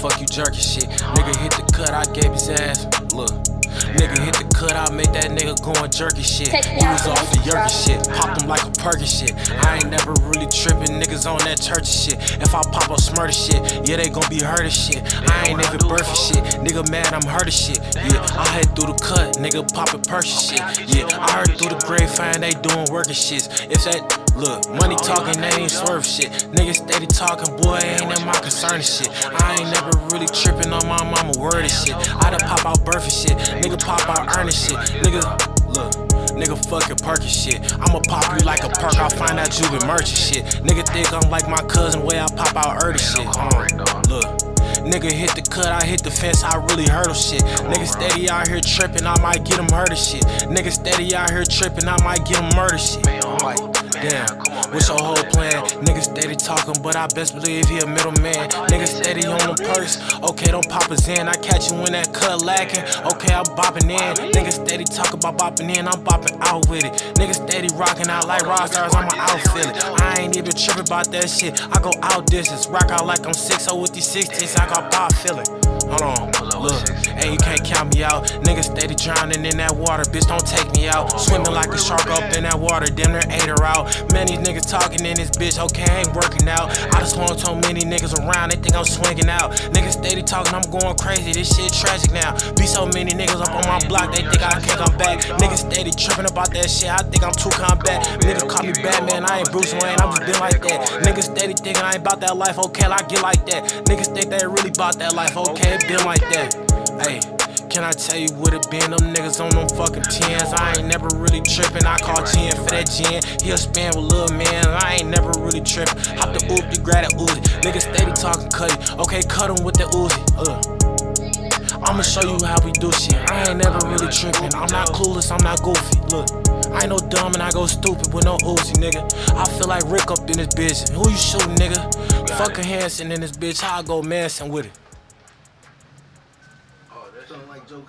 fuck you jerky shit. Nigga hit the cut, I gave his ass. Look. Nigga hit the cut, I make that nigga going jerky shit. He was off the jerky shit, pop him like a perky shit. I ain't never really tripping niggas on that church shit. If I pop up smurder shit, yeah, they gon' be hurt shit. I ain't even birthin' shit, nigga mad I'm hurt shit. Yeah, I head through the cut, nigga poppin' perky shit. Yeah, I heard through the grapevine they doing working shits. If that Look, money talking, they ain't swerve shit. Niggas steady talking, boy, ain't in my concern shit. I ain't never really tripping on my mama word and shit. I done pop out birth and shit. Nigga pop out earning shit. Nigga, look. Nigga fucking perky shit. I'ma pop you like a perk, I'll find out you been merchant shit. Nigga think I'm like my cousin, way I pop out early shit. On, look. Nigga hit the cut, I hit the fence, I really hurdle shit. Nigga steady out here tripping, I might get him murder shit. Nigga steady out here tripping, I might get him murder shit. Like, damn, what's your whole plan? Niggas steady talking, but I best believe he a middleman. Nigga steady on the purse, okay, don't pop us in. I catch you when that cut lacking, okay, I'm bopping in. Nigga steady talking about bopping in, I'm bopping out with it. Nigga steady rocking out like rock stars, I'ma outfit it. I ain't even tripping about that shit, I go out distance. Rock out like I'm 6 with these 16s, I got pop feeling. Hold on, look, hey, you can't count me out. Nigga steady drowning in that water, bitch, don't take me out. Swimming like a shark up in that water, damn near ate her out. Man, these niggas talking in this bitch, okay, I ain't working out. I just want so many niggas around, they think I'm swinging out. Niggas steady talking, I'm going crazy, this shit tragic now. Be so many niggas up on my block, they think I can't come back. Niggas steady tripping about that shit, I think I'm too combat. Niggas call me Batman, I ain't Bruce Wayne, I'm just been like that. Niggas steady thinking I ain't about that life, okay, I get like that. Niggas think they really about that life, okay, it been like that. Can I tell you what it been? Them niggas on them fucking tens. I ain't never really trippin'. I call Jen for that gin. He'll span with little man. I ain't never really trippin'. Hop the oop, you grab that Uzi. Niggas steady talking cutty. Okay, cut him with the Uzi. Uh. I'ma show you how we do shit. I ain't never really trippin'. I'm not clueless, I'm not goofy. Look, I ain't no dumb and I go stupid with no Uzi, nigga. I feel like Rick up in this bitch. Who you shootin', nigga? Fuck a Hanson in this bitch. How I go Manson with it like